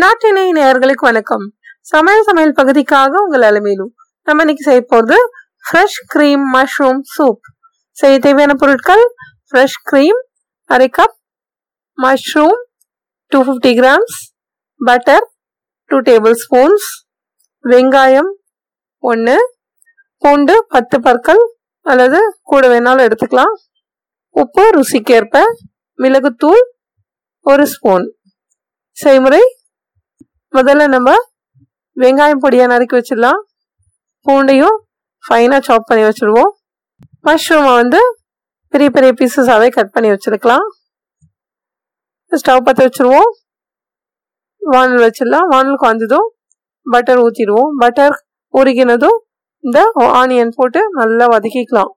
நாட்டினை நேயர்களுக்கு வணக்கம். சமையல் சமையல் பகுதிக்காக உங்கள் அலமையிலும் நம்ம இன்னைக்கு செய்ய போகிறது ஃப்ரெஷ் க்ரீம் மஷ்ரூம் சூப் செய்ய தேவையான பொருட்கள் ஃப்ரெஷ் க்ரீம் அரை cup mushroom two fifty grams butter two tablespoons வெங்காயம் ஒன்று பூண்டு பத்து பற்கள் அல்லது கூட வேணாலும் எடுத்துக்கலாம். உப்பு ருசிக்கேற்ப மிளகுத்தூள் ஒரு ஸ்பூன் செய்முறை முதல்ல நம்ம வெங்காயம் பொடியாக நறுக்கி வச்சிடலாம். பூண்டையும் ஃபைனாக சாப் பண்ணி வச்சுருவோம். மஷ்ரூமை வந்து பெரிய பெரிய பீசஸாகவே கட் பண்ணி வச்சுருக்கலாம். ஸ்டவ் பற்ற வச்சுருவோம். வானல் வச்சிடலாம். வானல் காய்ஞ்சதும் பட்டர் ஊற்றிடுவோம் பட்டர் உருகினதும் இந்த ஆனியன் போட்டு நல்லா வதக்கிக்கலாம்.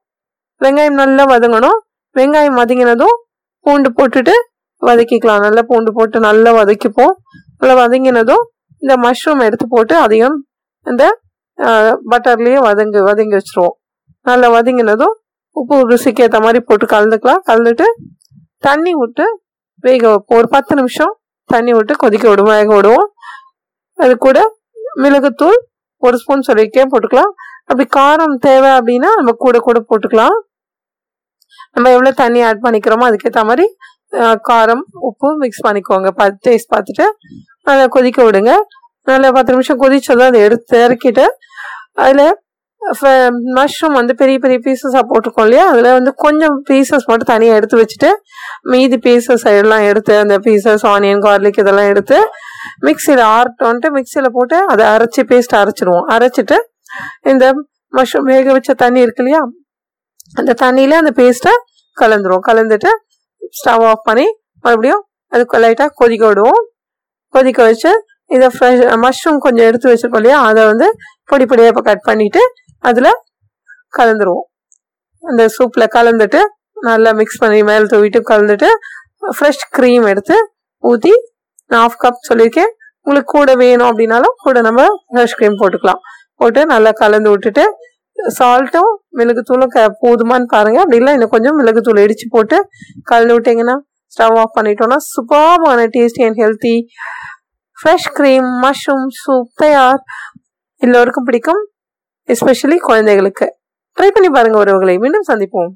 வெங்காயம் நல்லா வதங்கணும். வெங்காயம் வதங்கினதும் பூண்டு போட்டுட்டு வதக்கிக்கலாம். நல்லா பூண்டு போட்டு நல்லா வதக்கிப்போம். நல்லா வதங்கினதும் இந்த மஷ்ரூம் எடுத்து போட்டு அதையும் இந்த பட்டர்லேயே வதங்கி வதங்கி வச்சுருவோம். நல்லா வதங்கினதும் உப்பு ருசிக்கு ஏற்ற மாதிரி போட்டு கலந்துக்கலாம். கலந்துட்டு தண்ணி விட்டு வேக வைப்போம் ஒரு பத்து நிமிஷம் தண்ணி விட்டு கொதிக்க விடுவோம் வேக விடுவோம். அது கூட மிளகுத்தூள் ஒரு ஸ்பூன் சொல்லிக்கே போட்டுக்கலாம். அப்படி காரம் தேவை அப்படின்னா நம்ம கூட கூட போட்டுக்கலாம். நம்ம எவ்வளோ தண்ணி ஆட் பண்ணிக்கிறோமோ அதுக்கேற்ற மாதிரி காரம் உப்பு மிக்ஸ் பண்ணிக்கோங்க. பார்த்து டேஸ்ட் பார்த்துட்டு நல்லா கொதிக்க விடுங்க. நல்லா பத்து நிமிஷம் கொதிச்சதும் அதை எடுத்து இறக்கிட்டு அதில் மஷ்ரூம் வந்து பெரிய பெரிய பீசஸாக போட்டிருக்கோம் இல்லையா? அதில் வந்து கொஞ்சம் பீசஸ் மட்டும் தனியாக எடுத்து வச்சுட்டு மீதி பீசஸ் எல்லாம் எடுத்து அந்த பீசஸ் ஆனியன் கார்லிக் இதெல்லாம் எடுத்து மிக்சியில் ஆர்ட்டோன்ட்டு மிக்சியில் போட்டு அதை அரைச்சி பேஸ்ட் அரைச்சிடுவோம். அரைச்சிட்டு இந்த மஷ்ரூம் வேக வச்ச தண்ணி இருக்கு இல்லையா? அந்த தண்ணியில் அந்த பேஸ்ட்டை கலந்துருவோம் கலந்துட்டு ஸ்டவ் ஆஃப் பண்ணி மறுபடியும் அதுக்கு லைட்டாக கொதிக்க விடுவோம். கொதிக்க வச்சு இதை ஃப்ரெஷ் மஷ்ரூம் கொஞ்சம் எடுத்து வச்சிருக்கோம் இல்லையா? அதை வந்து பொடி பொடியாக இப்போ கட் பண்ணிவிட்டு அதில் கலந்துருவோம். அந்த சூப்பில் கலந்துட்டு நல்லா மிக்ஸ் பண்ணி மேலே தூவிட்டு கலந்துட்டு ஃப்ரெஷ் க்ரீம் எடுத்து ஊற்றி நான் ஆஃப் கப் சொல்லியிருக்கேன். உங்களுக்கு கூட வேணும் அப்படின்னாலும் கூட நம்ம ஃப்ரெஷ் க்ரீம் போட்டுக்கலாம். போட்டு நல்லா கலந்து விட்டுட்டு சால்ட்டும் மிளகுத்தூளும் க போதுமான்னு பாருங்க. அப்படி இல்லை இன்னும் கொஞ்சம் மிளகுத்தூள் இடிச்சு போட்டு கலந்து விட்டிங்கன்னா ஸ்டவ் ஆஃப் பண்ணிட்டோம்னா சூப்பர்மான tasty and healthy fresh cream mushroom soup தயார் எல்லோருக்கும் பிடிக்கும் எஸ்பெஷலி குழந்தைகளுக்கு. ட்ரை பண்ணி பாருங்க உறவுகளை. மீண்டும் சந்திப்போம்.